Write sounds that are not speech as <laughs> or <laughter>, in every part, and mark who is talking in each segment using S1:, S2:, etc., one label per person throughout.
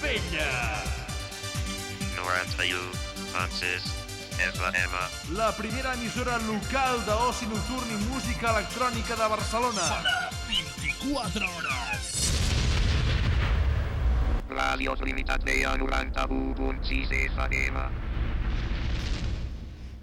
S1: Vella.
S2: 91.6 FM.
S1: La primera emissora local d'oci nocturn i música electrònica de Barcelona.
S3: Sona 24 hores.
S2: Ràdio Trinitat Vella 91.6 FM.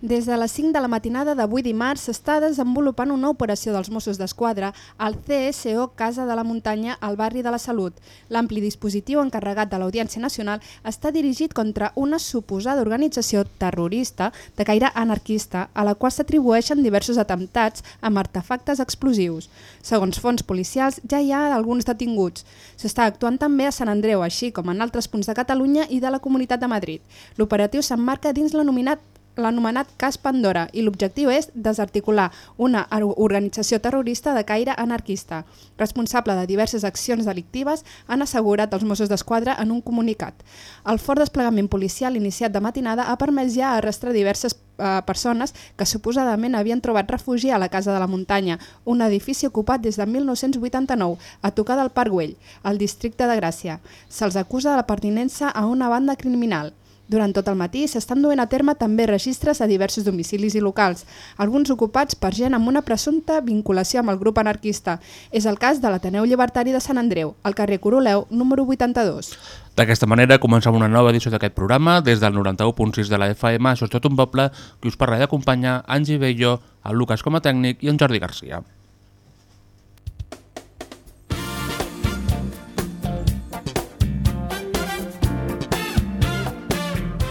S4: Des de les 5 de la matinada d'avui dimarts s'està desenvolupant una operació dels Mossos d'Esquadra al CSO Casa de la Muntanya al barri de la Salut. L'ampli dispositiu encarregat de l'Audiència Nacional està dirigit contra una suposada organització terrorista de caire anarquista a la qual s'atribueixen diversos atemptats amb artefactes explosius. Segons fons policials ja hi ha alguns detinguts. S'està actuant també a Sant Andreu, així com en altres punts de Catalunya i de la Comunitat de Madrid. L'operatiu s'emmarca dins l'anomenat l'anomenat cas Pandora i l'objectiu és desarticular una organització terrorista de caire anarquista. Responsable de diverses accions delictives han assegurat els Mossos d'Esquadra en un comunicat. El fort desplegament policial iniciat de matinada ha permès ja arrestar diverses eh, persones que suposadament havien trobat refugi a la Casa de la Muntanya, un edifici ocupat des de 1989 a tocar del Parc Güell, al districte de Gràcia. Se'ls acusa de la pertinença a una banda criminal. Durant tot el matí s'estan duent a terme també registres a diversos domicilis i locals, alguns ocupats per gent amb una presumpta vinculació amb el grup anarquista. És el cas de l'Ateneu Llibertari de Sant Andreu, al carrer Coroleu, número 82.
S5: D'aquesta manera comencem una nova edició d'aquest programa des del 91.6 de la FM, això és tot un poble, que us parla d'acompanyar Angi Bello, el Lucas com a tècnic i en Jordi Garcia.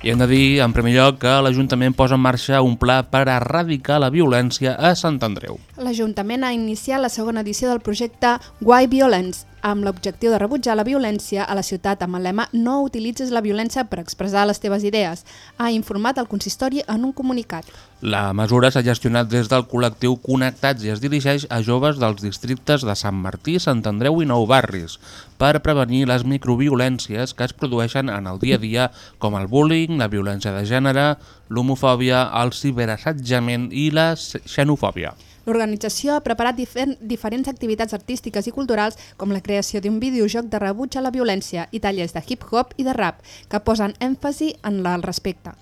S5: I hem de dir, en primer lloc, que l'Ajuntament posa en marxa un pla per erradicar la violència a Sant Andreu.
S4: L'Ajuntament ha iniciat la segona edició del projecte Why Violence, amb l'objectiu de rebutjar la violència a la ciutat amb el lema No utilitzes la violència per expressar les teves idees, ha informat el consistori en un comunicat.
S5: La mesura s'ha gestionat des del col·lectiu Connectats i es dirigeix a joves dels districtes de Sant Martí, Sant Andreu i Nou Barris per prevenir les microviolències que es produeixen en el dia a dia com el bullying, la violència de gènere, l'homofòbia, el ciberassetjament i la xenofòbia.
S4: L'organització ha preparat difer diferents activitats artístiques i culturals com la creació d'un videojoc de rebuig a la violència i tallers de hip-hop i de rap que posen èmfasi en el respecte.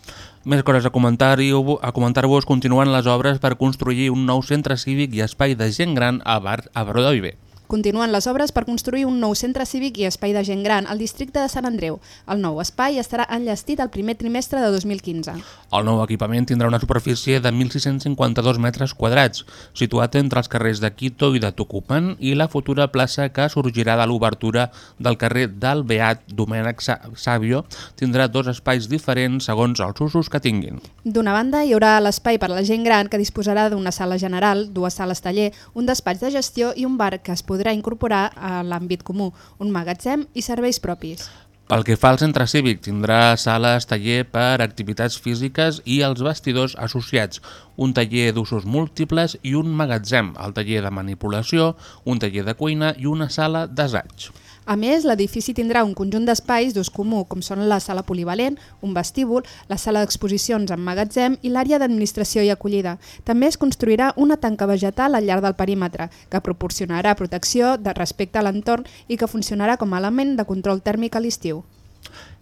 S5: Més coses a comentar-vos, a comentar continuen les obres per construir un nou centre cívic i espai de gent gran a, Bar a Baró de Viver.
S4: Continuen les obres per construir un nou centre cívic i espai de gent gran al districte de Sant Andreu. El nou espai estarà enllestit al primer trimestre de 2015.
S5: El nou equipament tindrà una superfície de 1.652 metres quadrats, situat entre els carrers de Quito i de Tucumán i la futura plaça que sorgirà de l'obertura del carrer del Beat Domènec Sàvio tindrà dos espais diferents segons els usos que tinguin.
S4: D'una banda, hi haurà l'espai per a la gent gran que disposarà d'una sala general, dues sales taller, un despatx de gestió i un bar que es podrà podrà incorporar a l'àmbit comú, un magatzem i serveis propis.
S5: Pel que fa al centre cívic, tindrà sales, taller per activitats físiques i els vestidors associats, un taller d'usos múltiples i un magatzem, el taller de manipulació, un taller de cuina i una sala d'assaig.
S4: A més, l'edifici tindrà un conjunt d'espais d'ús comú, com són la sala polivalent, un vestíbul, la sala d'exposicions amb magatzem i l'àrea d'administració i acollida. També es construirà una tanca vegetal al llarg del perímetre, que proporcionarà protecció de respecte a l'entorn i que funcionarà com a element de control tèrmic a l'estiu.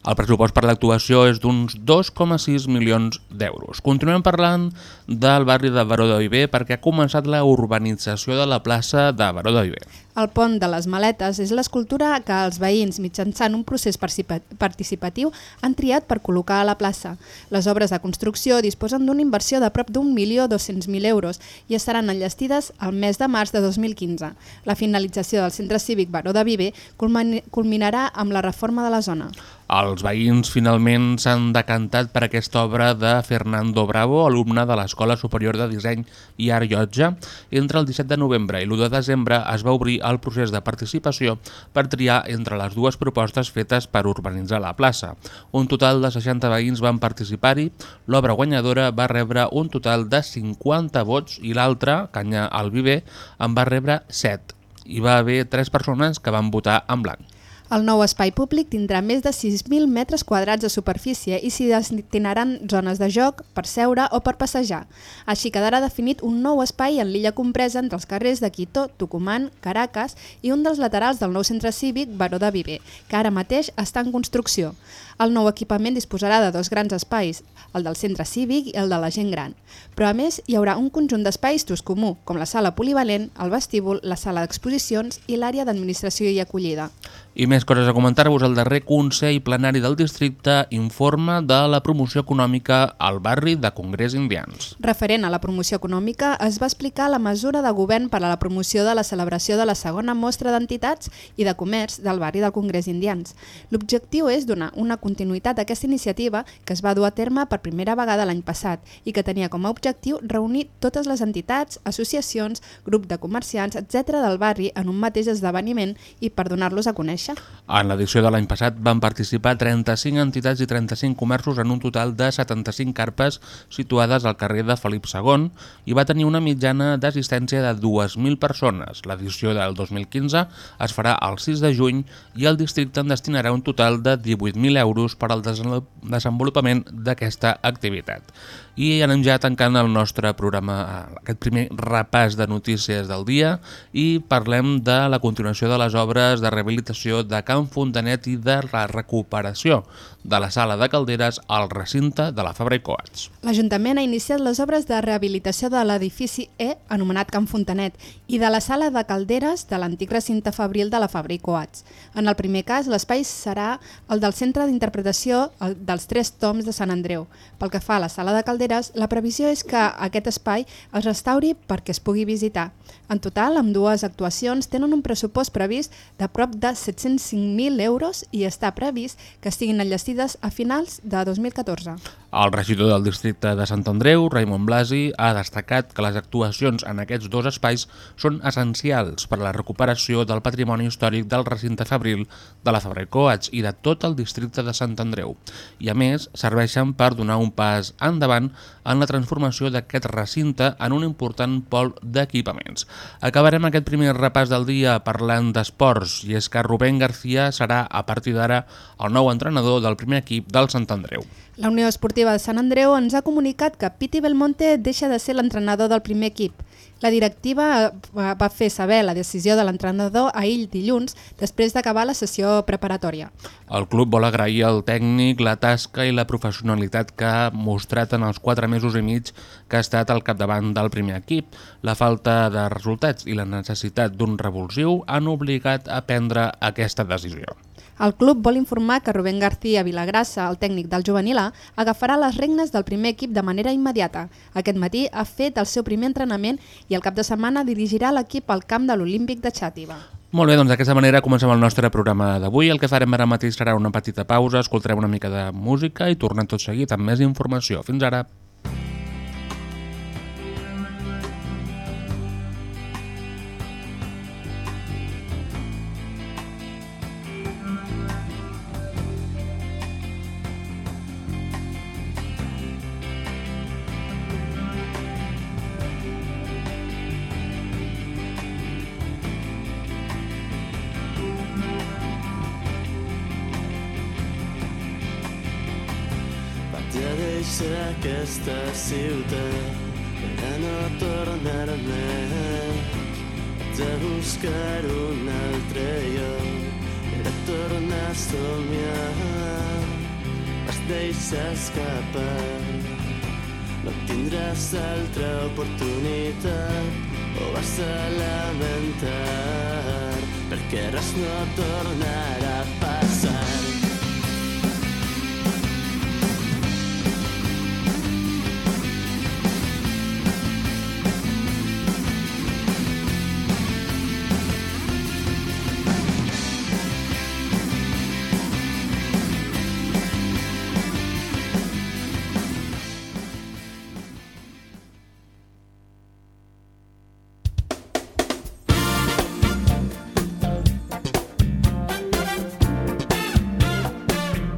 S5: El pressupost per l'actuació és d'uns 2,6 milions d'euros. Continuem parlant del barri de Baró de Viver perquè ha començat la urbanització de la plaça de Baró de Viver.
S4: El pont de les maletes és l'escultura que els veïns, mitjançant un procés participatiu, han triat per col·locar a la plaça. Les obres de construcció disposen d'una inversió de prop d'un milió 200.000 euros i estaran enllestides al mes de març de 2015. La finalització del centre cívic Baró de Viver culminarà amb la reforma de la zona.
S5: El els veïns finalment s'han decantat per aquesta obra de Fernando Bravo, alumne de l'Escola Superior de Disseny i Art Llotja. Entre el 17 de novembre i l'1 de desembre es va obrir el procés de participació per triar entre les dues propostes fetes per urbanitzar la plaça. Un total de 60 veïns van participar-hi, l'obra guanyadora va rebre un total de 50 vots i l'altra, Canya al Viver, en va rebre 7. Hi va haver 3 persones que van votar en blanc.
S4: El nou espai públic tindrà més de 6.000 metres quadrats de superfície i s'hi destinaran zones de joc, per seure o per passejar. Així quedarà definit un nou espai en l'illa compresa entre els carrers de Quito, Tucumán, Caracas i un dels laterals del nou centre cívic Baró de Viver, que ara mateix està en construcció. El nou equipament disposarà de dos grans espais, el del centre cívic i el de la gent gran. Però a més hi haurà un conjunt d'espais d'ús comú, com la sala polivalent, el vestíbul, la sala d'exposicions i l'àrea d'administració i acollida.
S5: I més coses a comentar-vos, el darrer Consell Plenari del Districte informa de la promoció econòmica al barri de Congrés Indians.
S4: Referent a la promoció econòmica, es va explicar la mesura de govern per a la promoció de la celebració de la segona mostra d'entitats i de comerç del barri del Congrés Indians. L'objectiu és donar una continuïtat a aquesta iniciativa que es va dur a terme per primera vegada l'any passat i que tenia com a objectiu reunir totes les entitats, associacions, grup de comerciants, etc del barri en un mateix esdeveniment i per donar-los a conèixer.
S5: En l'edició de l'any passat van participar 35 entitats i 35 comerços en un total de 75 carpes situades al carrer de Felip II i va tenir una mitjana d'assistència de 2.000 persones. L'edició del 2015 es farà el 6 de juny i el districte en destinarà un total de 18.000 euros per al desenvolupament d'aquesta activitat. I anem ja tancant el nostre programa, aquest primer repàs de notícies del dia i parlem de la continuació de les obres de rehabilitació de Can Fontanet i de la recuperació de la sala de calderes al recinte de la Fabra i Coats.
S4: L'Ajuntament ha iniciat les obres de rehabilitació de l'edifici E, anomenat Can Fontanet, i de la sala de calderes de l'antic recinte fabril de la Fabra i Coats. En el primer cas, l'espai serà el del Centre d'Interpretació dels Tres Toms de Sant Andreu. Pel que fa a la sala de calderes, la previsió és que aquest espai es restauri perquè es pugui visitar. En total, amb dues actuacions, tenen un pressupost previst de prop de 705.000 euros i està previst que estiguin enllestides a finals de 2014.
S5: El regidor del districte de Sant Andreu, Raimon Blasi, ha destacat que les actuacions en aquests dos espais són essencials per a la recuperació del patrimoni històric del recinte fabril de la Fabra i Coats i de tot el districte de Sant Andreu. I a més, serveixen per donar un pas endavant en la transformació d'aquest recinte en un important pol d'equipaments. Acabarem aquest primer repàs del dia parlant d'esports i és que Rubén García serà a partir d'ara el nou entrenador del primer equip del Sant Andreu.
S4: La Unió Esportiva de Sant Andreu ens ha comunicat que Piti Belmonte deixa de ser l'entrenador del primer equip. La directiva va fer saber la decisió de l'entrenador ahir dilluns després d'acabar la sessió preparatòria.
S5: El club vol agrair al tècnic la tasca i la professionalitat que ha mostrat en els quatre mesos i mig que ha estat al capdavant del primer equip. La falta de resultats i la necessitat d'un revulsiu han obligat a prendre aquesta decisió.
S4: El club vol informar que Rubén García Vilagrassa, el tècnic del juvenil A, agafarà les regnes del primer equip de manera immediata. Aquest matí ha fet el seu primer entrenament i el cap de setmana dirigirà l'equip al camp de l'Olímpic de Xàtiva.
S5: Molt bé, doncs d'aquesta manera comencem el nostre programa d'avui. El que farem ara mateix serà una petita pausa, escoltarem una mica de música i tornem tot seguit amb més informació. Fins ara.
S6: Deixa aquesta ciutat per no tornar més. Haig de buscar un altre lloc per tornar a somiar. Es deixa escapar, no tindràs altra oportunitat o vas a lamentar perquè res no tornarà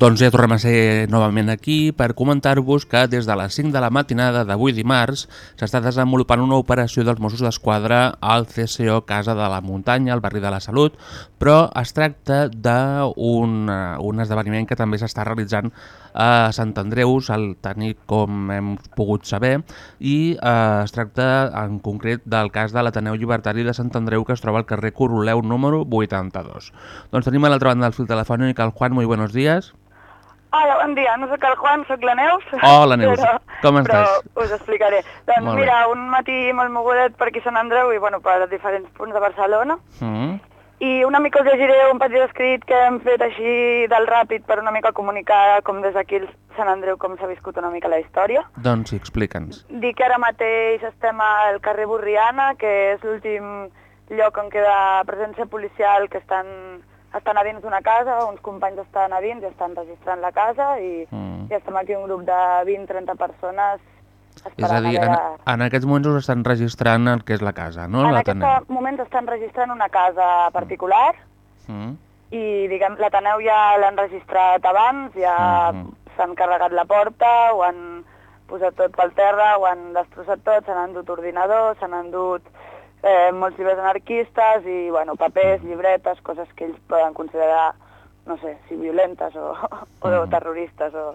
S5: Doncs ja tornem a ser novament aquí per comentar-vos que des de les 5 de la matinada d'avui dimarts s'està desenvolupant una operació dels Mossos d'Esquadra al CCO Casa de la Muntanya, al barri de la Salut, però es tracta d'un eh, un esdeveniment que també s'està realitzant a Sant Andreus, al tenir com hem pogut saber, i eh, es tracta en concret del cas de l'Ateneu Llibertari de Sant Andreu que es troba al carrer Coroleu número 82. Doncs tenim a l'altra banda del fil telefònic el Juan, muy buenos días.
S7: Hola, bon dia. No sóc el Juan, sóc la Neus.
S5: Hola, <laughs> Neus. Com estàs?
S7: Però us explicaré. Doncs
S5: Molt bé.
S7: mira, un matí molt mogudet per aquí Sant Andreu i bueno, per diferents punts de Barcelona.
S5: Mm.
S7: I una mica us llegiré un petit escrit que hem fet així del ràpid per una mica comunicar com des d'aquí Sant Andreu com s'ha viscut una mica la història.
S5: Doncs sí, explica'ns.
S7: Dic que ara mateix estem al carrer Borriana, que és l'últim lloc on queda presència policial que estan, estan a dins d'una casa, uns companys estan a dins i estan registrant la casa i,
S5: Mm.
S7: i estem aquí un grup de 20-30 persones
S5: És a dir, en, en aquests moments us estan registrant el que és la casa, no?
S7: En
S5: L'Ateneu.
S7: aquest moment estan registrant una casa particular
S5: Mm.
S7: i diguem, l'Ateneu ja l'han registrat abans, ja
S5: Mhm.
S7: s'han carregat la porta, ho han posat tot pel terra, ho han destrossat tot, s'han endut ordinadors, s'han endut eh, molts llibres anarquistes i bueno, papers, llibretes, coses que ells poden considerar, no sé, si violentes o, <laughs> o
S5: Mhm.
S7: terroristes o,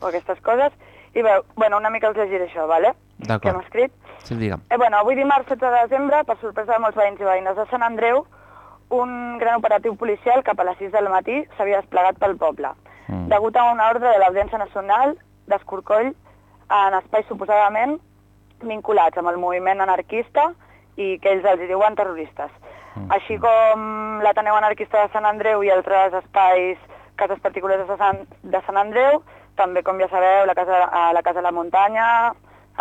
S7: o aquestes coses. I bé, bueno, una mica us llegiré això, vale? Que hem escrit.
S5: Sí, digue'm.
S7: Eh, bueno, avui dimarts 16 de desembre, per sorpresa de molts veïns i veïnes de Sant Andreu, un gran operatiu policial cap a les 6 del matí s'havia desplegat pel poble.
S5: Mm.
S7: Degut a una ordre de l'Audiència Nacional d'Escorcoll en espais suposadament vinculats amb el moviment anarquista i que ells els diuen terroristes.
S5: Mm.
S7: Així com l'Ateneu Anarquista de Sant Andreu i altres espais, cases particulars de Sant, de Sant Andreu, també, com ja sabeu, la casa, a la Casa de la Muntanya,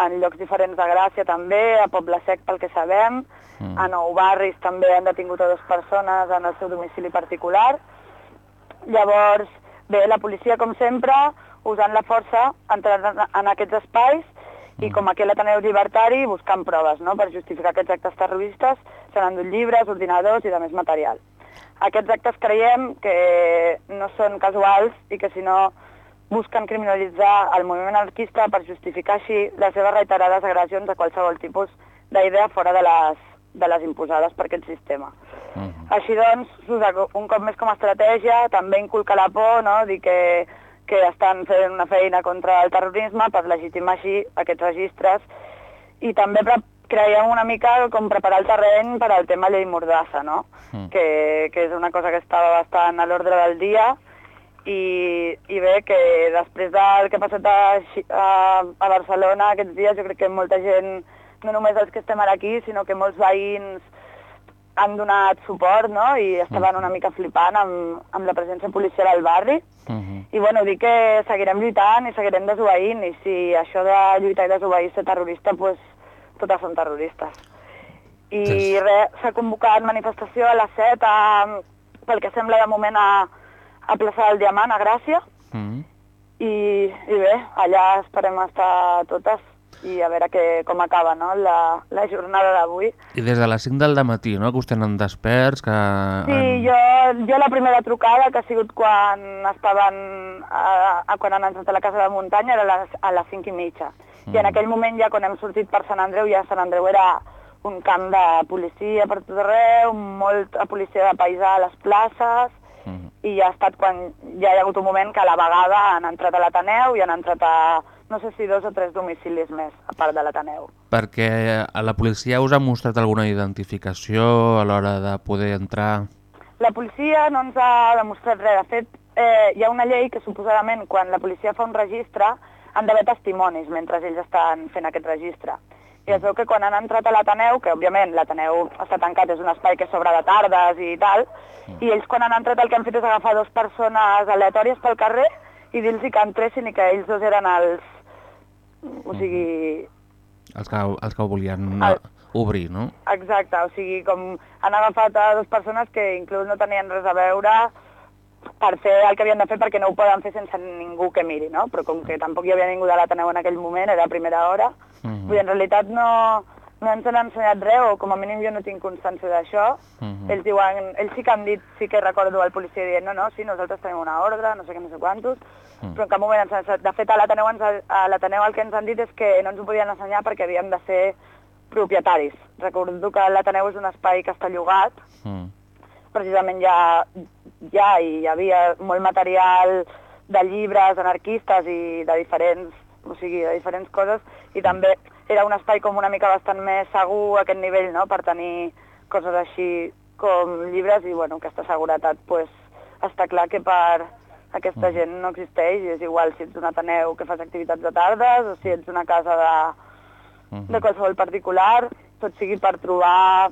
S7: en llocs diferents de Gràcia també, a Poble Sec pel que sabem,
S5: Mm.
S7: a Nou Barris també han detingut a dues persones en el seu domicili particular. Llavors, bé, la policia, com sempre, usant la força, entrant en, en aquests espais i com aquí a l'Ateneu Llibertari buscant proves no? per justificar aquests actes terroristes, s'han endut llibres, ordinadors i de més material. Aquests actes creiem que no són casuals i que si no busquen criminalitzar el moviment anarquista per justificar així les seves reiterades agressions a qualsevol tipus d'idea fora de les, de les imposades per aquest sistema.
S5: Mhm.
S7: Així doncs, s'usa co- un cop més com a estratègia, també inculca la por, no? dir que, que estan fent una feina contra el terrorisme per legitimar així aquests registres i també creiem una mica com preparar el terreny per al tema llei Mordassa, no?
S5: Mm.
S7: que, que és una cosa que estava bastant a l'ordre del dia i, i bé, que després del que ha passat a, a, a Barcelona aquests dies, jo crec que molta gent, no només els que estem ara aquí, sinó que molts veïns han donat suport, no?, i estaven una mica flipant amb, amb la presència policial al barri.
S5: Mhm.
S7: I bueno, dir que seguirem lluitant i seguirem desobeint, i si això de lluitar i desobeir ser terrorista, doncs pues, totes són terroristes. I
S5: Sí.
S7: res, s'ha convocat manifestació a les 7 a, pel que sembla de moment a, a plaça del Diamant, a Gràcia,
S5: Mhm.
S7: i, i bé, allà esperem estar totes i a veure que, com acaba no? la, la jornada d'avui.
S5: I des de les 5 del matí, no?, que us tenen desperts, que...
S7: Sí, jo, jo la primera trucada, que ha sigut quan estaven a, a, quan han entrat a la casa de muntanya, era a les, a les 5 i mitja. I en
S5: Mm.
S7: aquell moment ja, quan hem sortit per Sant Andreu, ja Sant Andreu era un camp de policia per tot arreu, molta policia de paisà a les places,
S5: Mhm.
S7: i ja ha estat quan ja hi ha hagut un moment que a la vegada han entrat a l'Ateneu i han entrat a, no sé si dos o tres domicilis més, a part de l'Ateneu.
S5: Perquè a la policia us ha mostrat alguna identificació a l'hora de poder entrar...
S7: La policia no ens ha demostrat res. De fet, eh, hi ha una llei que suposadament quan la policia fa un registre han d'haver testimonis mentre ells estan fent aquest registre. I es veu que quan han entrat a l'Ateneu, que òbviament l'Ateneu està tancat, és un espai que s'obre de tardes i tal, i ells quan han entrat el que han fet és agafar dues persones aleatòries pel carrer i dir-los que entressin i que ells dos eren els... O sigui,
S5: Els que, els que ho volien
S7: El-
S5: obrir, no?
S7: Exacte, o sigui, com han agafat a dues persones que inclús no tenien res a veure per fer el que havien de fer perquè no ho poden fer sense ningú que miri, no? Però com que tampoc hi havia ningú de l'Ateneu en aquell moment, era a primera hora,
S5: Mhm.
S7: vull dir, en realitat no, no ens han ensenyat res, o com a mínim jo no tinc constància d'això.
S5: Mhm.
S7: Ells diuen, ells sí que han dit, sí que recordo al policia dient, no, no, sí, nosaltres tenim una ordre, no sé què, no sé quantos,
S5: Mm.
S7: però en cap moment ens han. De fet, a l'Ateneu a el que ens han dit és que no ens ho podien ensenyar perquè havíem de ser propietaris. Recordo que l'Ateneu és un espai que està llogat,
S5: Mm.
S7: precisament ja, ja hi havia molt material de llibres anarquistes i de diferents, o sigui, de diferents coses, i també era un espai com una mica bastant més segur a aquest nivell, no?, per tenir coses així com llibres i, bueno, aquesta seguretat, pues, està clar que per aquesta gent no existeix i és igual si ets un ateneu que fas activitats de tardes o si ets una casa de,
S5: Mhm.
S7: de qualsevol particular, tot sigui per trobar...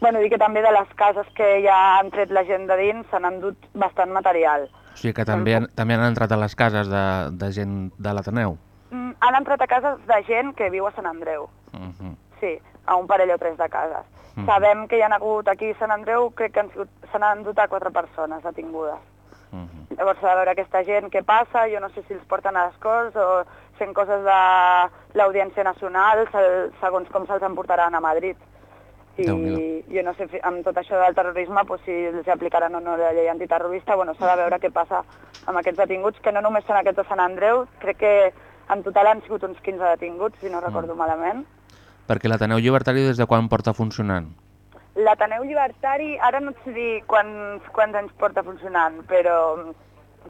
S7: Bueno, dir que també de les cases que ja han tret la gent de dins s'han endut bastant material.
S5: O sigui que també han, també han entrat a les cases de, de gent de l'Ateneu.
S7: Mm, han entrat a cases de gent que viu a Sant Andreu,
S5: Mhm.
S7: sí, a un parell o tres de cases.
S5: Mhm.
S7: Sabem que hi ha hagut aquí a Sant Andreu, crec que han sigut- se n'han endut a quatre persones detingudes.
S5: Mhm.
S7: Llavors de veure aquesta gent què passa, jo no sé si els porten a les Corts o fent coses de l'Audiència Nacional, se- segons com se'ls emportaran a Madrid. I jo no sé, amb tot això del terrorisme, pues, si els aplicaran o no la llei antiterrorista, bueno, s'ha de veure què passa amb aquests detinguts, que no només són aquests de Sant Andreu, crec que en total han sigut uns 15 detinguts, si no recordo malament.
S5: Perquè l'Ateneu Llibertari des de quan porta funcionant?
S7: L'Ateneu Llibertari, ara no et sé dir quants, quants anys porta funcionant, però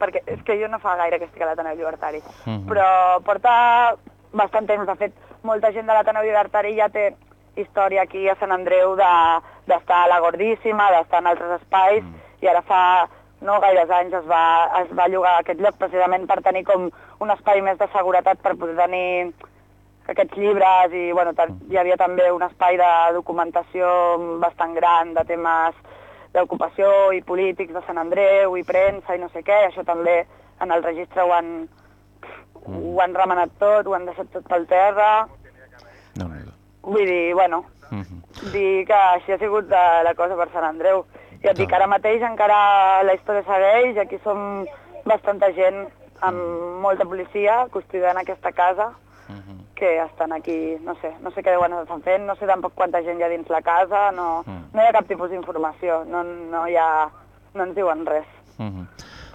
S7: perquè és que jo no fa gaire que estic a l'Ateneu Llibertari,
S5: Mhm.
S7: però porta bastant temps. De fet, molta gent de l'Ateneu Llibertari ja té història aquí a Sant Andreu de- d'estar a la Gordíssima, d'estar en altres espais, i ara fa no gaires anys es va, es va llogar aquest lloc precisament per tenir com un espai més de seguretat per poder tenir aquests llibres i bueno, ta- hi havia també un espai de documentació bastant gran de temes d'ocupació i polítics de Sant Andreu i premsa i no sé què, això també en el registre ho han, ho han remenat tot, ho han deixat tot pel terra,
S5: déu nhi
S7: vull dir, bueno,
S5: Mhm.
S7: dir que així ha sigut de la cosa per Sant Andreu. I et dic, ara mateix encara la història segueix, aquí som bastanta gent amb molta policia custodiant aquesta casa,
S5: Mhm.
S7: Que estan aquí, no sé, no sé què deuen estar fent, no sé tampoc quanta gent hi ha dins la casa, no,
S5: Mm.
S7: no hi ha cap tipus d'informació, no, no hi ha, no ens diuen res.
S5: Mhm.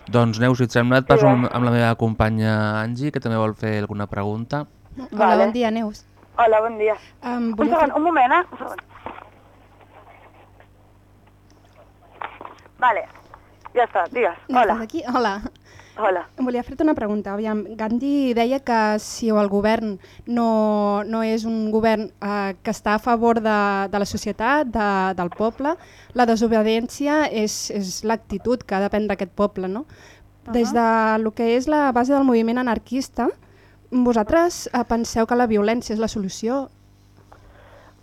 S5: Doncs Neus, si et sembla, et passo
S7: Sí,
S5: amb, amb la meva companya Angie, que també vol fer alguna pregunta.
S4: Hola,
S7: Vale.
S4: bon dia, Neus.
S7: Hola, bon dia.
S4: Um,
S7: Un segon, un moment, eh? Un segon. Vale, ja està, digues. Hola,
S4: Aquí? Hola.
S7: Hola.
S4: Volia fer-te una pregunta. Aviam, Gandhi deia que si el govern no, no és un govern eh, que està a favor de, de la societat, de, del poble, la desobediència és, és l'actitud que ha de prendre aquest poble, no? Des de lo que és la base del moviment anarquista, vosaltres eh, penseu que la violència és la solució?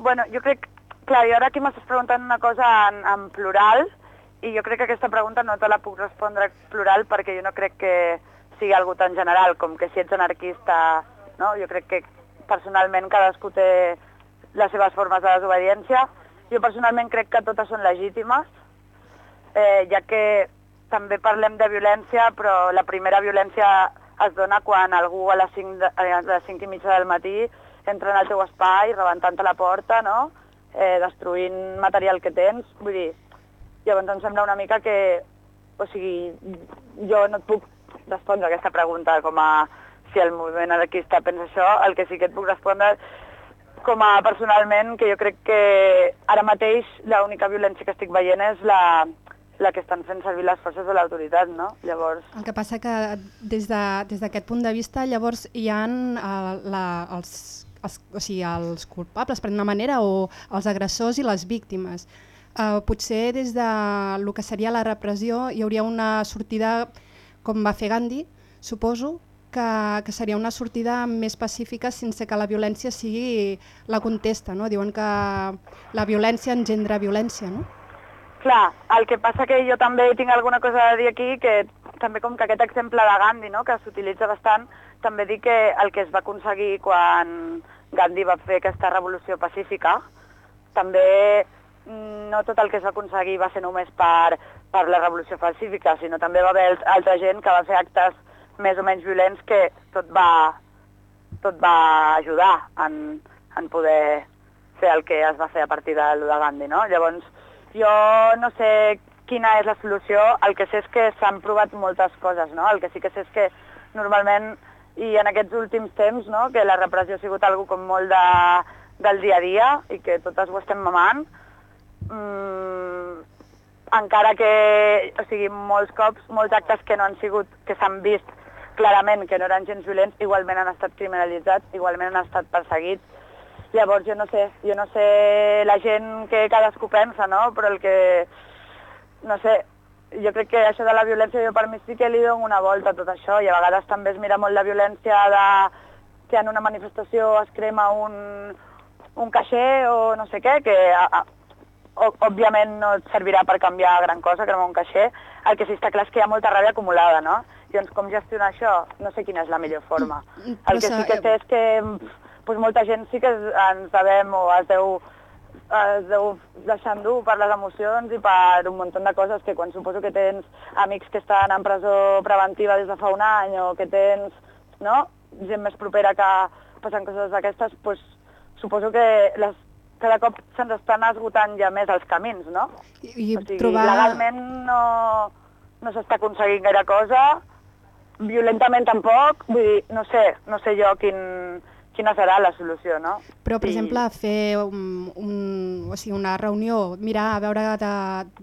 S7: Bueno, jo crec, clar, jo ara aquí m'estàs preguntant una cosa en, en plural i jo crec que aquesta pregunta no te la puc respondre plural perquè jo no crec que sigui algo tan general com que si ets anarquista, no? Jo crec que personalment cadascú té les seves formes de desobediència. Jo personalment crec que totes són legítimes, eh, ja que també parlem de violència, però la primera violència es dona quan algú a les 5, de, a les 5 i mitja del matí entra en el teu espai, rebentant la porta, no? eh, destruint material que tens. Vull dir, llavors em sembla una mica que... O sigui, jo no et puc respondre aquesta pregunta com a si el moviment anarquista pensa això, el que sí que et puc respondre com a personalment, que jo crec que ara mateix l'única violència que estic veient és la, la que estan fent servir les forces de l'autoritat, no? Llavors,
S4: El que passa que des de- des d'aquest punt de vista llavors hi ha uh, la, els, els, o sigui, els culpables per una manera o els agressors i les víctimes. Uh, potser des de el que seria la repressió hi hauria una sortida com va fer Gandhi, suposo, que, que seria una sortida més pacífica sense que la violència sigui la contesta. No? Diuen que la violència engendra violència, no?
S7: Clar, el que passa que jo també tinc alguna cosa a dir aquí, que també com que aquest exemple de Gandhi, no?, que s'utilitza bastant, també dir que el que es va aconseguir quan Gandhi va fer aquesta revolució pacífica, també no tot el que es va aconseguir va ser només per per la revolució pacífica, sinó també va haver altra gent que va fer actes més o menys violents que tot va, tot va ajudar en, en poder fer el que es va fer a partir de de Gandhi, no? Llavors, jo no sé quina és la solució, el que sé és que s'han provat moltes coses, no? El que sí que sé és que normalment, i en aquests últims temps, no?, que la repressió ha sigut algo com molt de, del dia a dia i que totes ho estem mamant, mm, encara que, o sigui, molts cops, molts actes que no han sigut, que s'han vist clarament que no eren gens violents, igualment han estat criminalitzats, igualment han estat perseguits. Llavors, jo no sé, jo no sé la gent que cadascú pensa, no? Però el que, no sé, jo crec que això de la violència, jo per mi sí que li dono una volta a tot això, i a vegades també es mira molt la violència de que en una manifestació es crema un, un caixer o no sé què, que a, a, òbviament no et servirà per canviar gran cosa, cremar un caixer, el que sí està clar és que hi ha molta ràbia acumulada, no? Llavors, com gestionar això? No sé quina és la millor forma.
S4: Mm, però
S7: El que sí que sé és que pues, molta gent sí que ens devem o es deu, es deu deixar endur per les emocions i per un munt de coses que quan suposo que tens amics que estan en presó preventiva des de fa un any o que tens no? gent més propera que passen coses d'aquestes, pues, suposo que les, cada cop se'ns estan esgotant ja més els camins, no?
S4: I, i
S7: o sigui,
S4: trobar...
S7: legalment no, no s'està aconseguint gaire cosa, violentament tampoc, vull dir, no sé, no sé jo quin, quina serà la solució, no?
S4: Però, per
S7: I-
S4: exemple, fer un, un, o sigui, una reunió, mirar a veure de,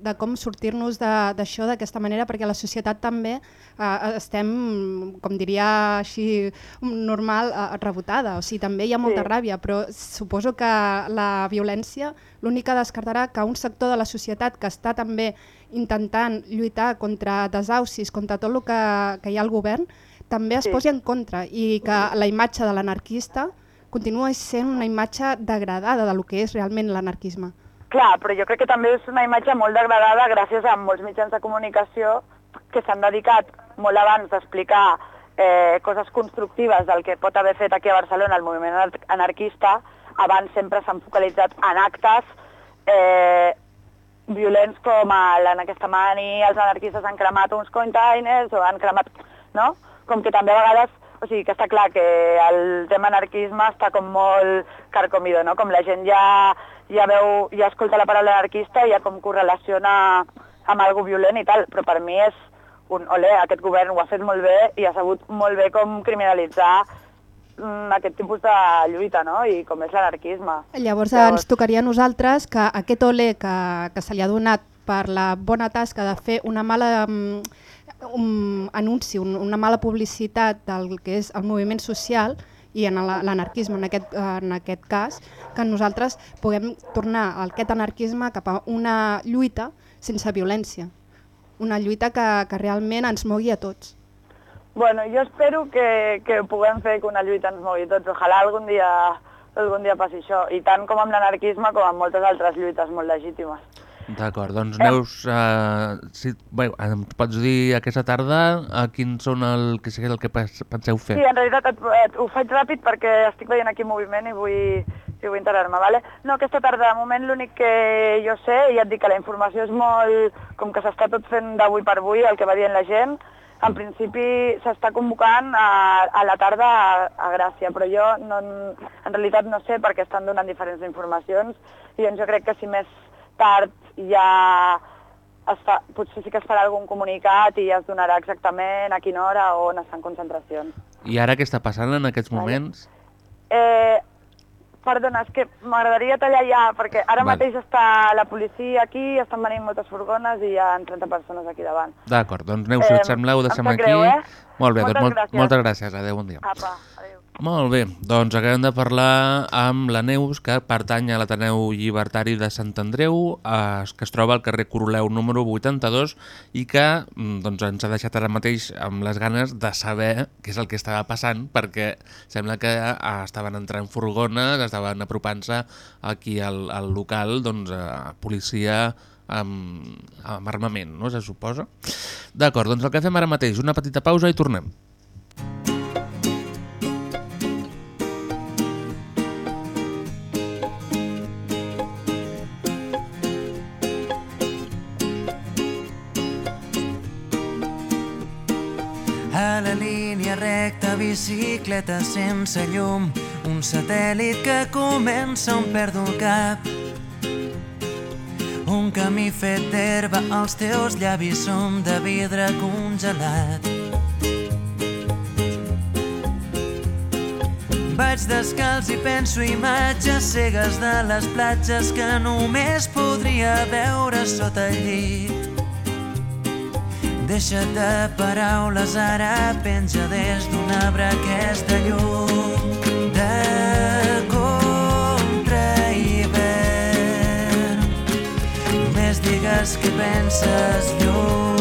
S4: de com sortir-nos de- d'això d'aquesta manera, perquè la societat també eh, estem, com diria així normal, eh, rebotada. O sigui, també hi ha molta
S7: Sí.
S4: ràbia, però suposo que la violència l'únic que descartarà que un sector de la societat que està també intentant lluitar contra desaucis, contra tot el que, que hi ha al govern, també es
S7: Sí.
S4: posi en contra i que la imatge de l'anarquista continua sent una imatge degradada de lo que és realment l'anarquisme.
S7: Clar, però jo crec que també és una imatge molt degradada gràcies a molts mitjans de comunicació que s'han dedicat molt abans d'explicar eh, coses constructives del que pot haver fet aquí a Barcelona el moviment anar- anarquista, abans sempre s'han focalitzat en actes eh, violents com en aquesta mani els anarquistes han cremat uns containers o han cremat, no? Com que també a vegades, o sigui, que està clar que el tema anarquisme està com molt carcomido, no? Com la gent ja, ja veu, ja escolta la paraula anarquista i ja com que ho relaciona amb algo violent i tal, però per mi és un, ole, aquest govern ho ha fet molt bé i ha sabut molt bé com criminalitzar mm, aquest tipus de lluita, no? I com és l'anarquisme.
S4: Llavors,
S7: Llavors-
S4: ens tocaria a nosaltres que aquest olé que, que se li ha donat per la bona tasca de fer una mala mm, un anunci, un, una mala publicitat del que és el moviment social i en la- l'anarquisme en, aquest, en aquest cas, que nosaltres puguem tornar a aquest anarquisme cap a una lluita sense violència, una lluita que, que realment ens mogui a tots.
S7: Bueno, jo espero que, que puguem fer que una lluita ens mogui tots. Ojalà algun dia, algun dia passi això. I tant com amb l'anarquisme com amb moltes altres lluites molt legítimes.
S5: D'acord, doncs Neus, uh, si, bé, em pots dir aquesta tarda a quin són el que sigui el que pens- penseu fer?
S7: Sí, en realitat et, et, ho faig ràpid perquè estic veient aquí moviment i vull, i vull enterar-me. Vale? No, aquesta tarda, de moment, l'únic que jo sé, i ja et dic que la informació és molt... com que s'està tot fent d'avui per avui, el que va dient la gent, en principi s'està convocant a, a la tarda a, a Gràcia, però jo no, en realitat no sé perquè estan donant diferents informacions i doncs jo crec que si més tard ja es fa, potser sí que es farà algun comunicat i ja es donarà exactament a quina hora o on es fan concentracions.
S5: I ara què està passant en aquests moments?
S7: Eh, perdona, és que m'agradaria tallar ja, perquè ara
S5: Vale.
S7: mateix està la policia aquí, estan venint moltes furgones i hi ha 30 persones aquí davant.
S5: D'acord, doncs Neus, si
S7: Eh,
S5: et sembla, ho
S7: em
S5: deixem aquí.
S7: greu, eh?
S5: Molt bé,
S7: Moltes
S5: doncs molt,
S7: gràcies.
S5: moltes gràcies. Adéu, bon dia.
S7: Apa.
S5: Molt bé, doncs acabem de parlar amb la Neus, que pertany a l'Ateneu Llibertari de Sant Andreu, eh, que es troba al carrer Coroleu número 82 i que mm, doncs, ens ha deixat ara mateix amb les ganes de saber què és el que estava passant, perquè sembla que eh, estaven entrant furgones, estaven apropant-se aquí al, al local, doncs, eh, policia amb, amb armament, no se suposa? D'acord, doncs el que fem ara mateix, una petita pausa i tornem.
S8: Perfecte, bicicleta sense llum, un satèl·lit que comença on perdo el cap. Un camí fet d'herba, els teus llavis són de vidre congelat. Vaig descalç i penso imatges cegues de les platges que només podria veure sota el llit. Deixa't de paraules, ara penja des d'un arbre aquesta llum de contra hivern. Només digues que penses llum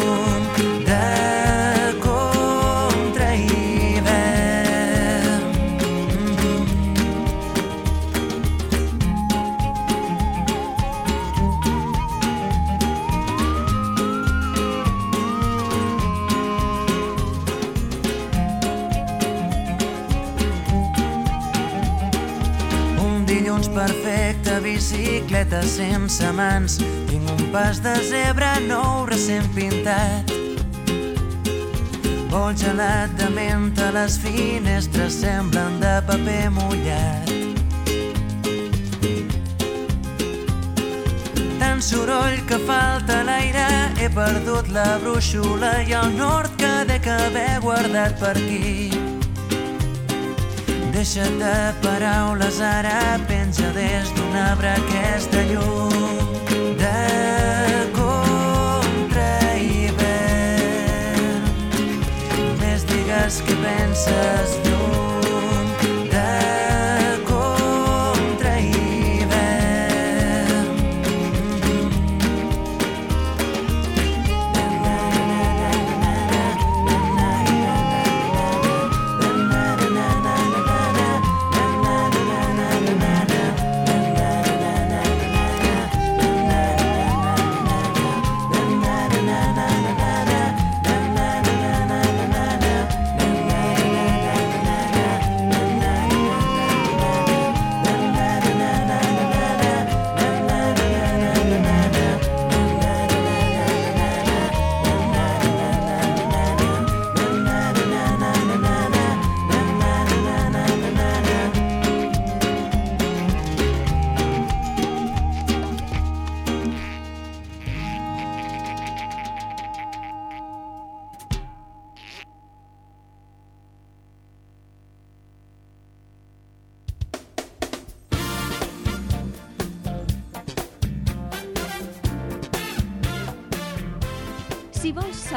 S8: bicicleta sense mans. Tinc un pas de zebra nou recent pintat. Vol gelat de menta, les finestres semblen de paper mullat. Tant soroll que falta l'aire, he perdut la brúixola i el nord que dec haver guardat per aquí. Deixa't de paraules, ara penja des d'un arbre aquesta llum de contra hivern. Només digues que penses llum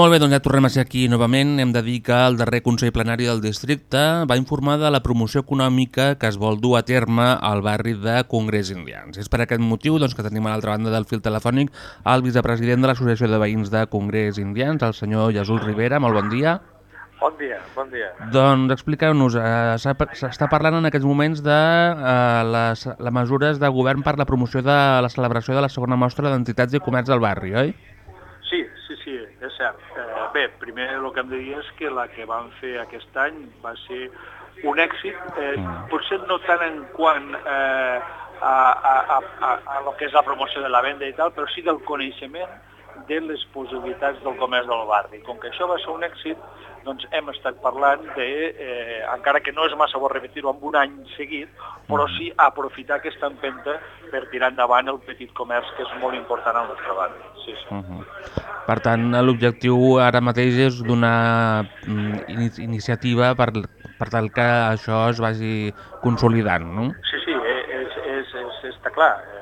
S5: Molt bé, doncs ja tornem a ser aquí novament. Hem de dir que el darrer Consell Plenari del Districte va informar de la promoció econòmica que es vol dur a terme al barri de Congrés Indians. És per aquest motiu doncs, que tenim a l'altra banda del fil telefònic el vicepresident de l'Associació de Veïns de Congrés Indians, el senyor Jesús Rivera. Molt bon dia.
S9: Bon dia, bon dia.
S5: Doncs expliqueu-nos, eh, s'està parlant en aquests moments de eh, les, les mesures de govern per la promoció de la celebració de la segona mostra d'entitats i comerç del barri, oi?
S9: És cert. Eh, bé, primer el que hem de dir és que la que vam fer aquest any va ser un èxit, eh, potser no tant en quant eh, a, a, a, a, a lo que és la promoció de la venda i tal, però sí del coneixement de les possibilitats del comerç del barri. Com que això va ser un èxit, doncs hem estat parlant de, eh, encara que no és massa bo repetir-ho amb un any seguit, però sí aprofitar aquesta empenta per tirar endavant el petit comerç, que és molt important al nostre barri. Sí, sí.
S5: Uh -huh. Per tant, l'objectiu ara mateix és donar mm, ini iniciativa per, per tal que això es vagi consolidant, no?
S9: Sí, sí, eh, és, és, és, està clar. Eh,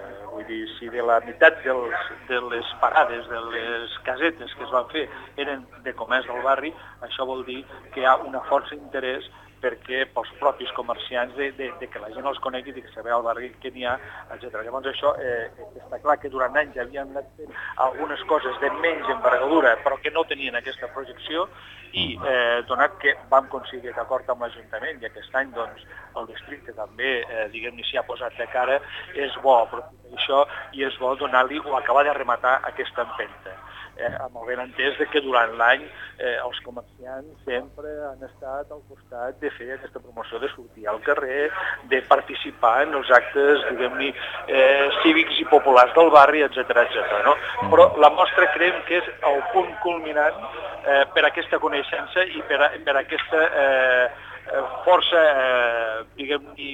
S9: dir, si de la meitat dels, de les parades, de les casetes que es van fer eren de comerç del barri, això vol dir que hi ha una força interès perquè pels propis comerciants de, de, de que la gent els conegui, de que sabeu el barri que n'hi ha, etc. Llavors això eh, està clar que durant anys havien anat fent algunes coses de menys envergadura però que no tenien aquesta projecció i eh, donat que vam aconseguir aquest acord amb l'Ajuntament i aquest any doncs, el districte també eh, diguem-ne s'hi ha posat de cara, és bo aprofitar això i és bo donar-li o acabar de rematar aquesta empenta eh, amb el ben entès de que durant l'any eh, els comerciants sempre han estat al costat de fer aquesta promoció, de sortir al carrer, de participar en els actes, diguem-ne, eh, cívics i populars del barri, etc etc. no? Però la mostra creiem que és el punt culminant eh, per aquesta coneixença i per, a, per aquesta eh, eh, força, eh, diguem-ne,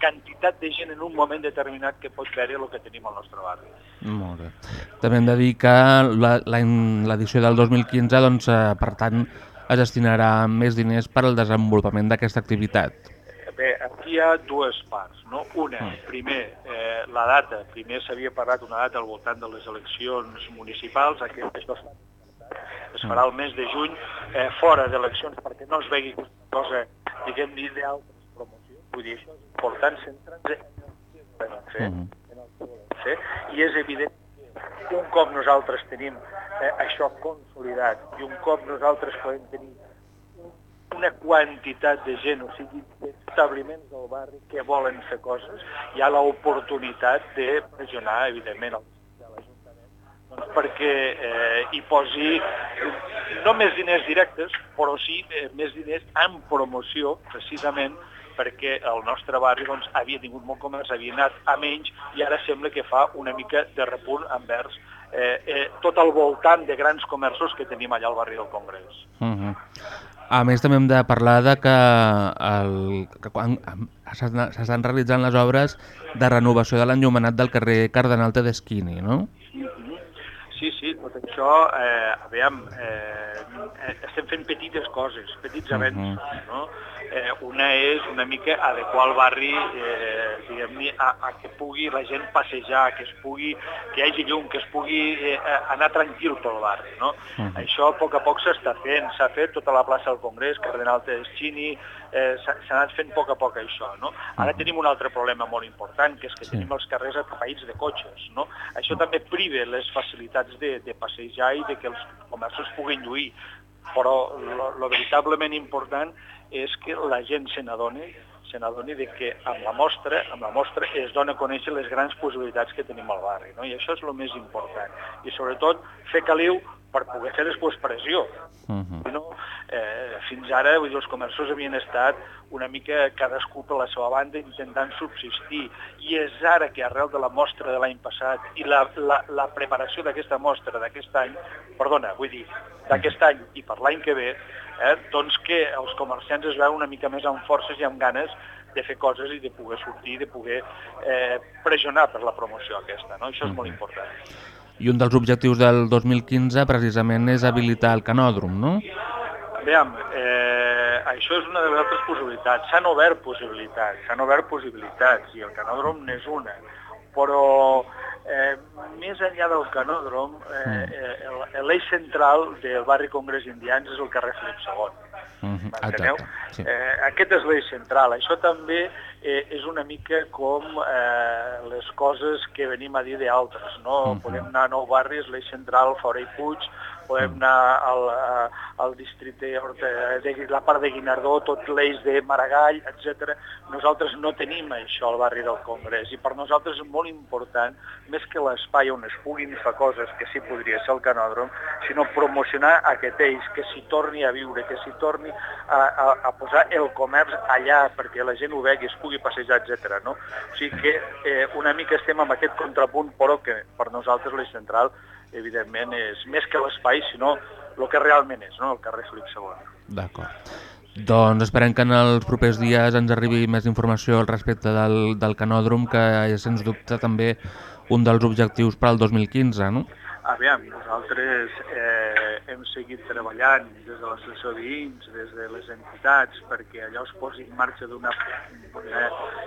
S9: quantitat de gent en un moment determinat que pot veure el que tenim al nostre barri.
S5: Molt bé. També hem de dir que l'edició del 2015, doncs, eh, per tant, es destinarà més diners per al desenvolupament d'aquesta activitat.
S9: Bé, aquí hi ha dues parts. No? Una, primer, eh, la data. Primer s'havia parlat una data al voltant de les eleccions municipals. Aquest, això està es farà el mes de juny eh, fora d'eleccions perquè no es vegi aquesta cosa, diguem-ne, promocions. Vull dir, centrar-nos en el que volem fer, i és evident que un cop nosaltres tenim eh, això consolidat i un cop nosaltres podem tenir una quantitat de gent, o sigui, d'establiments del barri que volen fer coses, hi ha l'oportunitat de pressionar, evidentment, el doncs perquè eh, hi posi no més diners directes, però sí eh, més diners en promoció, precisament perquè el nostre barri doncs, havia tingut molt comerç, havia anat a menys i ara sembla que fa una mica de repunt envers eh, eh, tot al voltant de grans comerços que tenim allà al barri del Congrés.
S5: Uh -huh. A més, també hem de parlar de que, el, que quan s'estan realitzant les obres de renovació de l'enllumenat del carrer Cardenal Tedeschini, no?
S9: Sí, sí, tot això, eh, aviam, eh, eh, estem fent petites coses, petits avenços, no? Eh, una és una mica adequar el barri, eh, diguem-ne, a, a que pugui la gent passejar, que es pugui, que hi hagi llum, que es pugui eh, anar tranquil pel barri, no? Això a poc a poc s'està fent, s'ha fet tota la plaça del Congrés, Cardenal Tedeschini, eh, s'ha anat fent a poc a poc això, no? Ara tenim un altre problema molt important, que és que
S5: Sí.
S9: tenim els carrers atapeïts de cotxes, no? Això també priva les facilitats de, de passejar i de que els comerços puguin lluir, però lo, lo veritablement important és que la gent se n'adoni se n'adoni que amb la mostra, amb la mostra es dona a conèixer les grans possibilitats que tenim al barri, no? i això és el més important. I sobretot fer caliu per poder fer després pressió.
S5: Uh -huh.
S9: No? Eh, fins ara vull dir, els comerços havien estat una mica cadascú per la seva banda intentant subsistir i és ara que arrel de la mostra de l'any passat i la, la, la preparació d'aquesta mostra d'aquest any, perdona, vull dir, d'aquest any i per l'any que ve, eh, doncs que els comerciants es veuen una mica més amb forces i amb ganes de fer coses i de poder sortir, de poder eh, pressionar per la promoció aquesta, no? Això és molt important.
S5: I un dels objectius del 2015 precisament és habilitar el canòdrom, no?
S9: Aviam, eh, això és una de les altres possibilitats. S'han obert possibilitats, s'han obert possibilitats i el canòdrom n'és una. Però eh, més enllà del canòdrom, eh, eh, el- l'eix central del barri Congrés Indians és el carrer Felip II.
S5: Uh -huh.
S9: M'enteneu?
S5: Sí.
S9: Eh, aquest és l'eix central. Això també eh, és una mica com eh, les coses que venim a dir d'altres. No?
S5: Mhm.
S9: Podem anar a Nou Barris, l'eix central, Fora i Puig, podem anar al, a- al districte de la part de Guinardó, tot l'eix de Maragall, etc. Nosaltres no tenim això al barri del Congrés i per nosaltres és molt important, més que l'espai on es puguin fer coses, que sí podria ser el canòdrom, sinó promocionar aquest eix, que s'hi torni a viure, que s'hi torni a, a, a posar el comerç allà perquè la gent ho vegi, es pugui passejar, etc. No? O sigui que eh, una mica estem amb aquest contrapunt, però que per nosaltres l'eix central evidentment és més que l'espai, sinó el que realment és, no? el carrer Felip II.
S5: D'acord. Doncs esperem que en els propers dies ens arribi més informació al respecte del, del canòdrom, que és sens dubte també un dels objectius per al 2015, no?
S9: Aviam, nosaltres eh, hem seguit treballant des de l'associació veïns, des de les entitats, perquè allò es posi en marxa d'una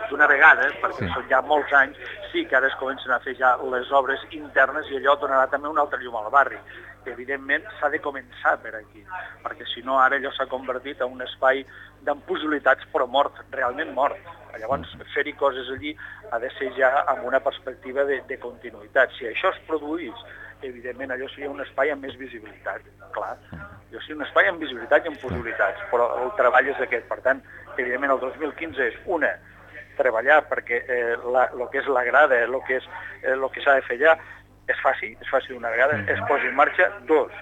S9: d'una vegada, perquè
S5: Sí.
S9: són ja molts anys, sí que ara es comencen a fer ja les obres internes i allò donarà també un altre llum al barri. Evidentment s'ha de començar per aquí, perquè si no ara allò s'ha convertit en un espai amb possibilitats però mort, realment mort. Llavors fer-hi coses allí ha de ser ja amb una perspectiva de, de continuïtat. Si això es produís, evidentment allò seria un espai amb més visibilitat, clar. Jo sí un espai amb visibilitat i amb possibilitats, però el treball és aquest. Per tant, evidentment el 2015 és una, treballar perquè eh, la, lo que és la grada, el que eh, lo que s'ha de fer allà, és fàcil, és fàcil una vegada, es posi en marxa. Dos,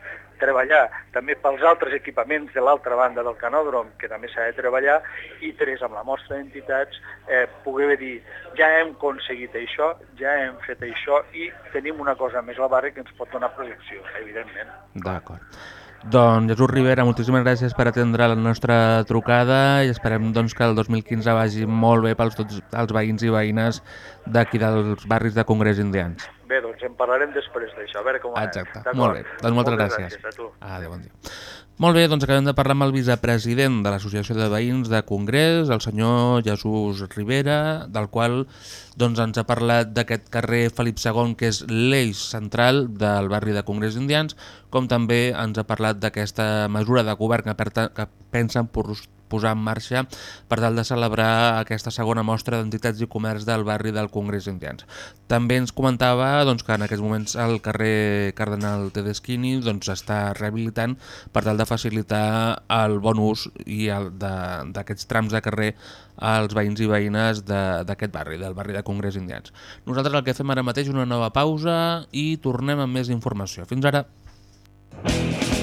S9: treballar també pels altres equipaments de l'altra banda del canòdrom, que també s'ha de treballar, i tres, amb la mostra d'entitats, eh, poder dir, ja hem aconseguit això, ja hem fet això, i tenim una cosa més al barri que ens pot donar projecció, evidentment.
S5: D'acord. Doncs Jesús Rivera, moltíssimes gràcies per atendre la nostra trucada i esperem doncs, que el 2015 vagi molt bé pels tots els veïns i veïnes d'aquí dels barris de Congrés Indians.
S9: Bé, doncs en parlarem després d'això, a veure com anem.
S5: Exacte, molt bé. Doncs moltes gràcies.
S9: gràcies a tu.
S5: Adéu, bon dia. Molt bé, doncs acabem de parlar amb el vicepresident de l'Associació de Veïns de Congrés, el senyor Jesús Rivera, del qual doncs, ens ha parlat d'aquest carrer Felip II, que és l'eix central del barri de Congrés Indians, com també ens ha parlat d'aquesta mesura de govern que, que pensen posar en marxa per tal de celebrar aquesta segona mostra d'entitats i comerç del barri del Congrés Indians. També ens comentava doncs, que en aquests moments el carrer Cardenal Tedeschini doncs, està rehabilitant per tal de facilitar el bon ús i de- d'aquests trams de carrer als veïns i veïnes de- d'aquest barri, del barri de Congrés Indians. Nosaltres el que fem ara mateix una nova pausa i tornem amb més informació. Fins ara.
S10: No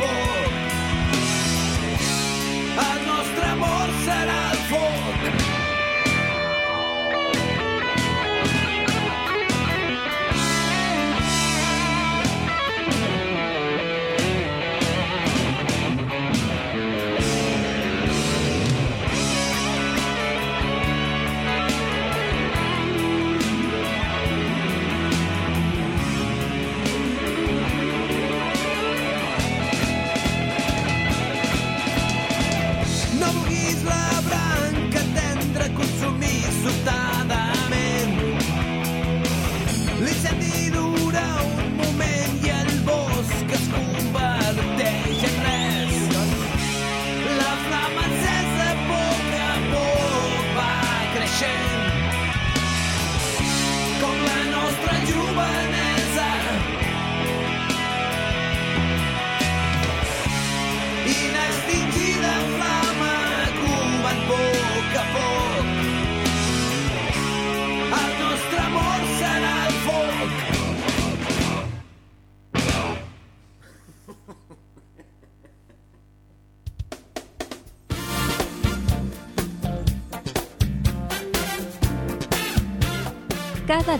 S10: poc